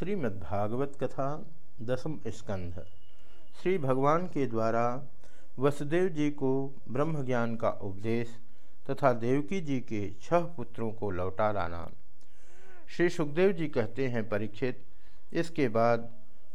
श्रीमद्भागवत कथा दसम स्कंध। श्री भगवान के द्वारा वसुदेव जी को ब्रह्म ज्ञान का उपदेश तथा देवकी जी के छह पुत्रों को लौटा लाना। श्री सुखदेव जी कहते हैं, परीक्षित, इसके बाद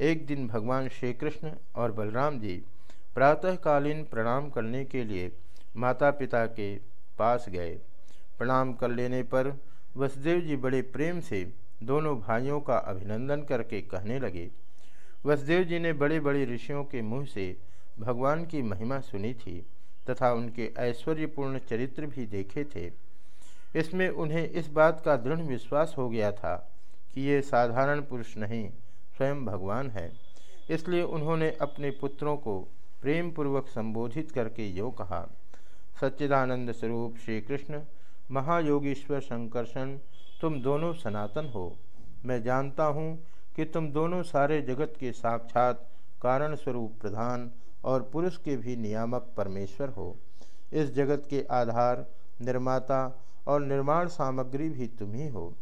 एक दिन भगवान श्री कृष्ण और बलराम जी प्रातःकालीन प्रणाम करने के लिए माता पिता के पास गए। प्रणाम कर लेने पर वसुदेव जी बड़े प्रेम से दोनों भाइयों का अभिनंदन करके कहने लगे, वसुदेव जी ने बड़े बड़े ऋषियों के मुँह से भगवान की महिमा सुनी थी तथा उनके ऐश्वर्यपूर्ण चरित्र भी देखे थे। इसमें उन्हें इस बात का दृढ़ विश्वास हो गया था कि ये साधारण पुरुष नहीं, स्वयं भगवान है। इसलिए उन्होंने अपने पुत्रों को प्रेम पूर्वक संबोधित करके यो कहा, सच्चिदानंद स्वरूप श्री कृष्ण महायोगीश्वर संकर्षण तुम दोनों सनातन हो। मैं जानता हूँ कि तुम दोनों सारे जगत के साक्षात कारण स्वरूप प्रधान और पुरुष के भी नियामक परमेश्वर हो। इस जगत के आधार, निर्माता और निर्माण सामग्री भी तुम ही हो।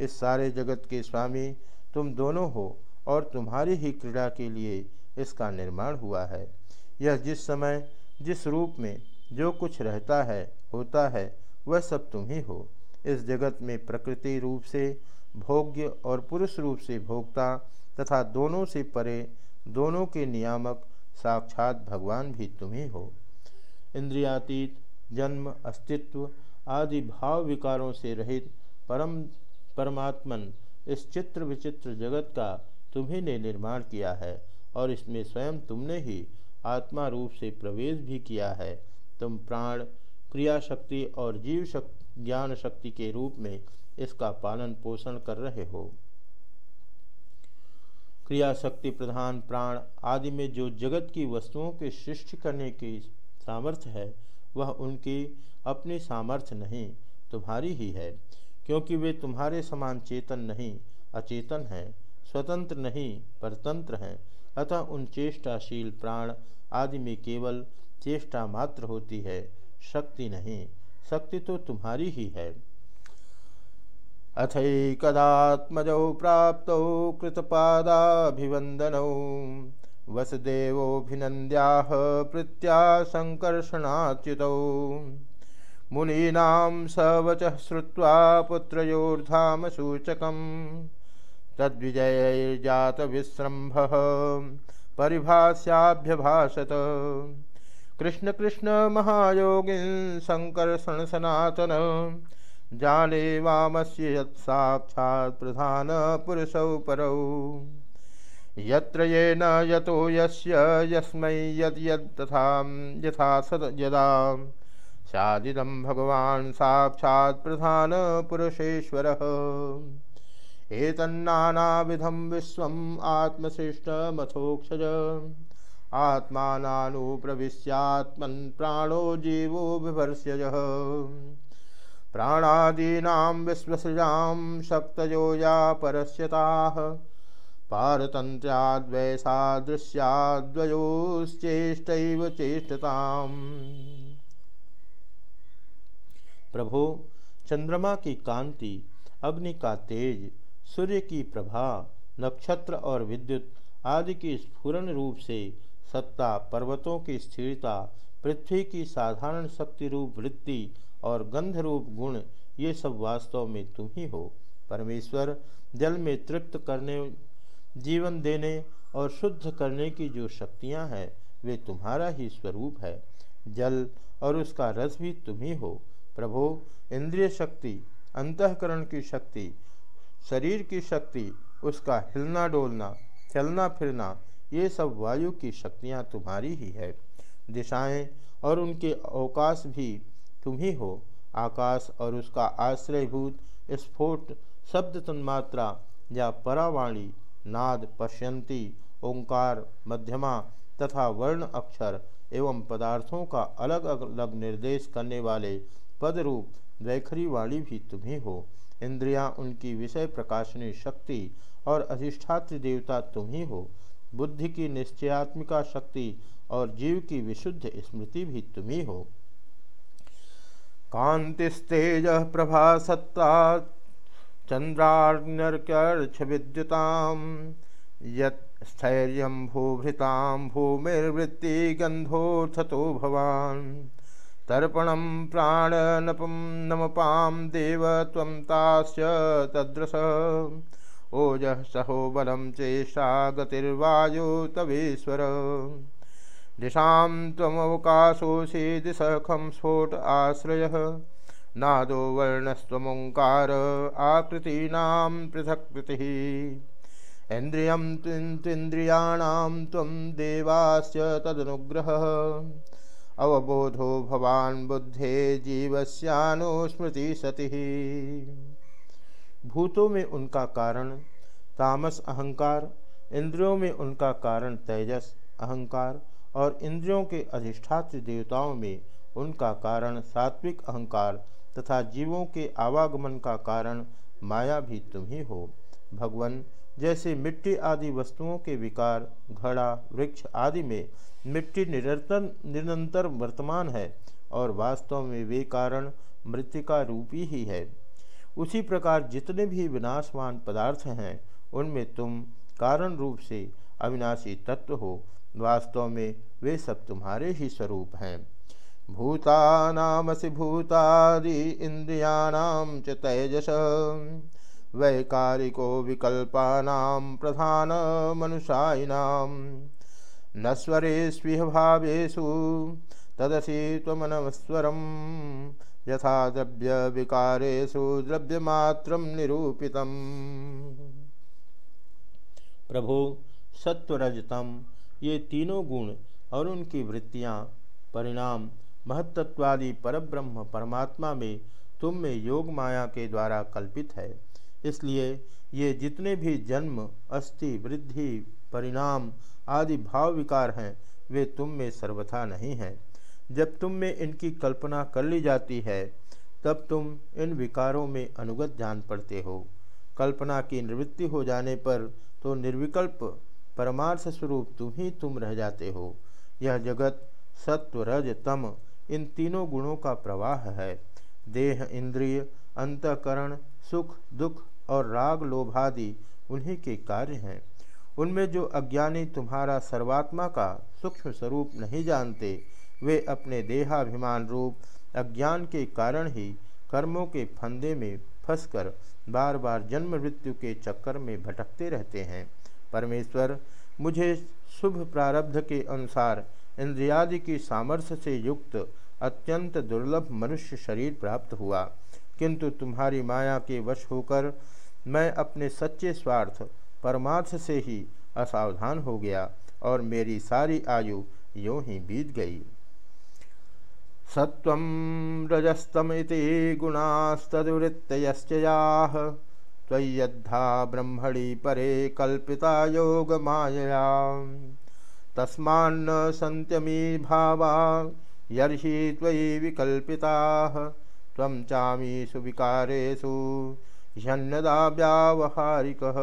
इस सारे जगत के स्वामी, तुम दोनों हो और तुम्हारी ही क्रीड़ा के लिए इसका निर्माण हुआ है। यह जिस समय, जिस रूप में जो कुछ रहता है, होता है, वह सब तुम ही हो। इस जगत में प्रकृति रूप से, भोग्य और पुरुष रूप से भोक्ता तथा दोनों से परे, दोनों के नियामक, साक्षात भगवान भी तुम ही। हो इंद्रियातीत, जन्म, अस्तित्व आदि भाव विकारों से रहित परम, परमात्मन इस चित्र विचित्र जगत का तुम्ही ने निर्माण किया है और इसमें स्वयं तुमने ही आत्मा रूप से प्रवेश भी किया है। तुम प्राण क्रिया शक्ति और जीव शक्ति ज्ञान शक्ति के रूप में इसका पालन पोषण कर रहे हो। क्रिया शक्ति प्रधान प्राण आदि में जो जगत की वस्तुओं के सृष्टि करने की सामर्थ्य है, वह उनकी अपनी सामर्थ्य नहीं, तुम्हारी ही है। क्योंकि वे तुम्हारे समान चेतन नहीं, अचेतन हैं, स्वतंत्र नहीं, परतंत्र हैं। अतः उन चेष्टाशील प्राण आदि में केवल चेष्टा मात्र होती है, शक्ति नहीं। शक्ति तो तुम्हारी ही है। अथैकदात्मजौ प्राप्त कृतपादाभिवंदनौ वसुदेवोभिनन्द्याह प्रीत्या सङ्कर्षणाच्युतौ मुनीनां सवचः श्रुत्वा पुत्रयोर्धामसूचकं तद्विजयैर्जातविसृम्भः परिभाष्याभ्यभाषत। कृष्ण कृष्ण महायोगिन संकर्षण सनातन। जाने वामस्य यत्साक्षात् प्रधान पुरुषौ परौ। यत्र येन यतो यस्य, यस्मै यद् यद् तथा यथा सद यदा। स्यादिदं भगवान् साक्षात् प्रधान पुरुषेश्वरः। एतन्नानाविधं आत्मानुप्रविश्यात्मन् प्राणो जीवो बिभर्ष्यज प्राणादीनां विश्वसृजां शक्तयो या परस्यताः। पारतन्त्र्याद्वैसादृश्याद्वयोश्चेष्टैव चेष्टताम्। प्रभो, चंद्रमा की कांति, अग्नि का तेज, सूर्य की प्रभा, नक्षत्र और विद्युत आदि की स्फुरन रूप से सत्ता, पर्वतों की स्थिरता, पृथ्वी की साधारण शक्ति रूप वृत्ति और गंध रूप गुण, ये सब वास्तव में तुम ही हो। परमेश्वर, जल में तृप्त करने, जीवन देने और शुद्ध करने की जो शक्तियाँ हैं, वे तुम्हारा ही स्वरूप है। जल और उसका रस भी तुम ही हो। प्रभो, इंद्रिय शक्ति, अंतकरण की शक्ति, शरीर की शक्ति, उसका हिलना डोलना, चलना फिरना ये सब वायु की शक्तियाँ तुम्हारी ही है। दिशाएँ और उनके अवकाश भी तुम ही हो। आकाश और उसका आश्रयभूत स्फोट, शब्द तन्मात्रा या परावाणी, नाद, पश्यंती, ओंकार, मध्यमा तथा वर्ण अक्षर एवं पदार्थों का अलग अलग निर्देश करने वाले पद रूप वैखरी वाणी भी तुम्ही हो इंद्रियाँ उनकी विषय प्रकाशनी शक्ति और अधिष्ठात्र देवता तुम ही हो। बुद्धि की निश्चयात्मिका शक्ति और जीव की विशुद्ध स्मृति भी तुम्ही हो। कांतिस्तेज प्रभा सत्ता चंद्रार्घ्यर्क्ष विद्युताम यस्थैर्य भूभृतां भूमिर्वृत्ति गंधोथतो भवान्। तर्पणं प्राणनपं नमपां देव त्वं तास्य तद्रस। ओजः सहो बलं चेष्टा गतिर्वायु तवेश्वर दिशां त्वमवकाशोऽसि दिशखं स्फोट आश्रयः। नादो वर्णस्त्वमोङ्कार आकृतीनां पृथक्कृतिः इन्द्रियं त्विन्द्रियाणां त्वं देवास्य तदनुग्रहः। अवबोधो भवान् बुद्धे सति भूतों में उनका कारण, तामस अहंकार, इंद्रियों में उनका कारण तेजस अहंकार, और इंद्रियों के अधिष्ठात्र देवताओं में उनका कारण सात्विक अहंकार तथा जीवों के आवागमन का कारण माया भी तुम ही हो। भगवान, जैसे मिट्टी आदि वस्तुओं के विकार, घड़ा, वृक्ष आदि में मिट्टी निरंतर निरंतर वर्तमान है, और वास्तव में वे कारण मृतिका रूपी ही है। उसी प्रकार जितने भी विनाशवान पदार्थ हैं, उनमें तुम कारण रूप से अविनाशी तत्व हो। वास्तव में वे सब तुम्हारे ही स्वरूप हैं। भूतानामसि भूतादि इंद्रियाणाम च तेजस, वैकारिको विकल्पानां प्रधानमनुषायिनां नस्वरेष्विह भावेषु तदसि त्वमनस्वरं यथा द्रव्यविकारेषु द्रव्यमात्रं निरूपित प्रभु सत्वरजतम ये तीनों गुण और उनकी वृत्तियाँ, परिणाम महत्त्वादि परब्रह्म परमात्मा में तुम में योग माया के द्वारा कल्पित है। इसलिए ये जितने भी जन्म, अस्थि, वृद्धि, परिणाम आदि भाव विकार हैं, वे तुम में सर्वथा नहीं हैं। जब तुम में इनकी कल्पना कर ली जाती है, तब तुम इन विकारों में अनुगत जान पड़ते हो। कल्पना की निवृत्ति हो जाने पर तो निर्विकल्प, परमार्थ स्वरूप तुम ही तुम रह जाते हो। यह जगत, सत्व, रज, तम, इन तीनों गुणों का प्रवाह है। देह, इंद्रिय, अंतकरण, सुख, दुख और राग लोभादि उन्हीं के कार्य हैं। उनमें जो अज्ञानी तुम्हारा सर्वात्मा का सूक्ष्म स्वरूप नहीं जानते वे अपने देहाभिमान रूप, अज्ञान के कारण ही कर्मों के फंदे में फंसकर बार बार जन्म मृत्यु के चक्कर में भटकते रहते हैं। परमेश्वर, मुझे शुभ प्रारब्ध के अनुसार इंद्रियादि की सामर्थ्य से युक्त अत्यंत दुर्लभ मनुष्य शरीर प्राप्त हुआ। किंतु तुम्हारी माया के वश होकर मैं अपने सच्चे स्वार्थ, परमार्थ से ही असावधान हो गया और मेरी सारी आयु यूँ ही बीत गई। सत्व रजस्तमिति गुणास्तदुवृत्तयश्चयाः। त्वय्यद्धा ब्रह्मणि परे कल्पिता योगमायया। तस्मान्न सन्त्यमी भावा, यर्हि त्वयि विकल्पिताः। त्वं चामीषु विकारेषु ह्यन्नदा व्यावहारिकः।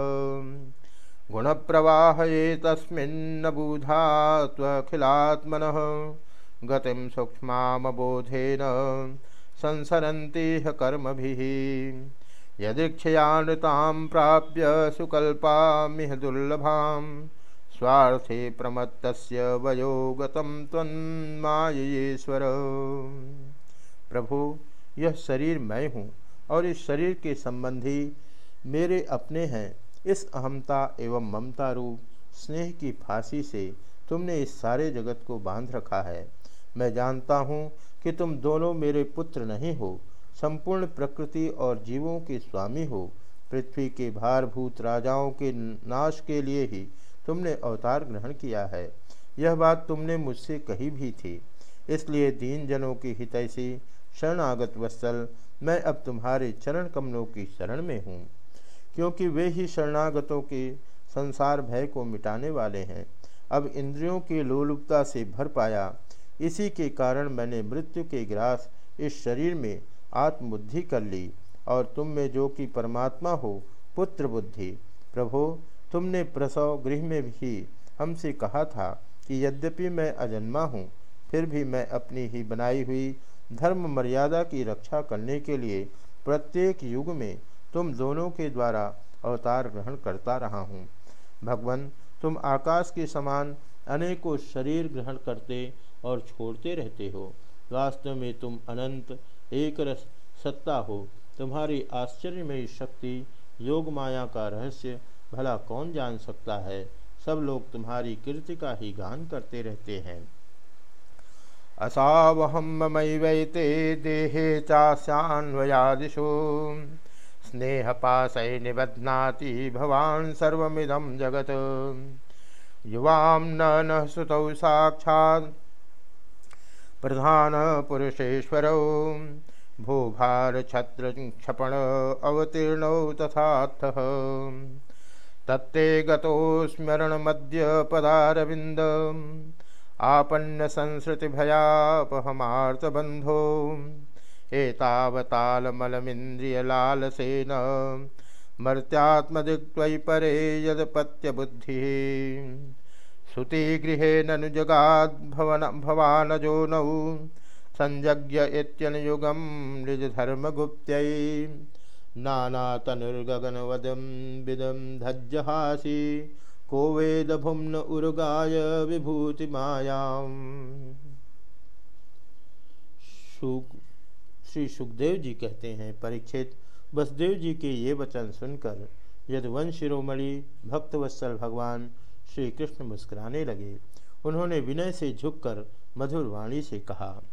गुणप्रवाहये तस्मिन्न बुधा त्वखिलात्मनः। गतिं सूक्ष्मामबोधेन संसरन्तीह कर्मभिः। यदीक्षयानृतां प्राप्य सुकल्पामिह दुर्लभां। स्वार्थे प्रमत्तस्य वयो गतं प्रभु, यह शरीर मैं हूँ और इस शरीर के संबंधी मेरे अपने हैं। इस अहमता एवं ममता रूप स्नेह की फांसी से तुमने इस सारे जगत को बाँध रखा है। मैं जानता हूँ कि तुम दोनों मेरे पुत्र नहीं हो, संपूर्ण प्रकृति और जीवों के स्वामी हो। पृथ्वी के भारभूत राजाओं के नाश के लिए ही तुमने अवतार ग्रहण किया है। यह बात तुमने मुझसे कही भी थी। इसलिए दीन जनों की हितैषी, शरणागत वत्सल, मैं अब तुम्हारे चरण कमलों की शरण में हूँ, क्योंकि वे ही शरणागतों के संसार भय को मिटाने वाले हैं। अब इंद्रियों की लोलुपता से भर पाया इसी के कारण मैंने मृत्यु के ग्रास इस शरीर में आत्मबुद्धि कर ली और तुम में जो कि परमात्मा हो पुत्र बुद्धि प्रभो, तुमने प्रसव गृह में भी हमसे कहा था कि यद्यपि मैं अजन्मा हूँ, फिर भी मैं अपनी ही बनाई हुई धर्म मर्यादा की रक्षा करने के लिए प्रत्येक युग में तुम दोनों के द्वारा अवतार ग्रहण करता रहा हूँ। भगवान, तुम आकाश के समान अनेकों शरीर ग्रहण करते और छोड़ते रहते हो। वास्तव में तुम अनंत एक रस सत्ता हो। तुम्हारी आश्चर्यमयी शक्ति, योग माया का रहस्य भला कौन जान सकता है? सब लोग तुम्हारी कीर्ति का ही गान करते रहते हैं। असावहम ममैवैते देहे चास्यान्वयादिषु। स्नेह पाशय निबध्नाति भवान सर्वमिदम जगत। युवाम न न साक्षात् प्रधान पुरुषेश्वर। भूभार छत्र क्षपण अवतीर्ण तथाथ तत्ते गतो स्मरण मध्य पदारविंद आपन्न संसृति भयापहमार्तबंधो एतावतालमलमिन्द्रियलालसेन मर्त्यात्मदिक्त्वयि परे यदपत्यबुद्धिः। श्रुतिगृहे ननु जगाद्भवन भवानजो नौ। संयज्ञ इत्यनुयुगं निजधर्मगुप्त्यै नानातनुर्गगनवदं विदं धज्जहासि। को वेदभुम्न उर्गाय विभूतिमायाम्। श्री सुखदेव जी कहते हैं परीक्षित बसदेव जी के ये वचन सुनकर यदवंश शिरोमणि, भक्तवत्सल भगवान श्री कृष्ण मुस्कुराने लगे। उन्होंने विनय से झुककर मधुर वाणी से कहा